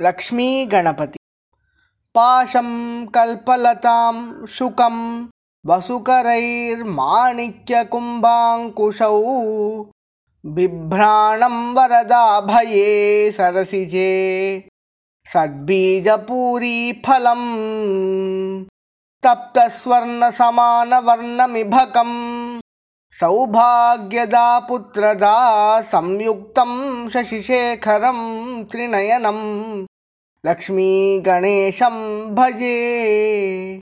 लक्ष्मीगणपति। पाशं कल्पलतां शुकं वसुकरैर्माणिक्यकुम्भाङ्कुशौ। बिभ्राणं वरदाभये सरसिजे। सद्बीजपूरीफलम् तप्तस्वर्णसमानवर्णमिभकं सौभाग्यदा पुत्रदा शशिशेखर शशिशेखरं लक्ष्मी लक्ष्मीगणेशं भजे।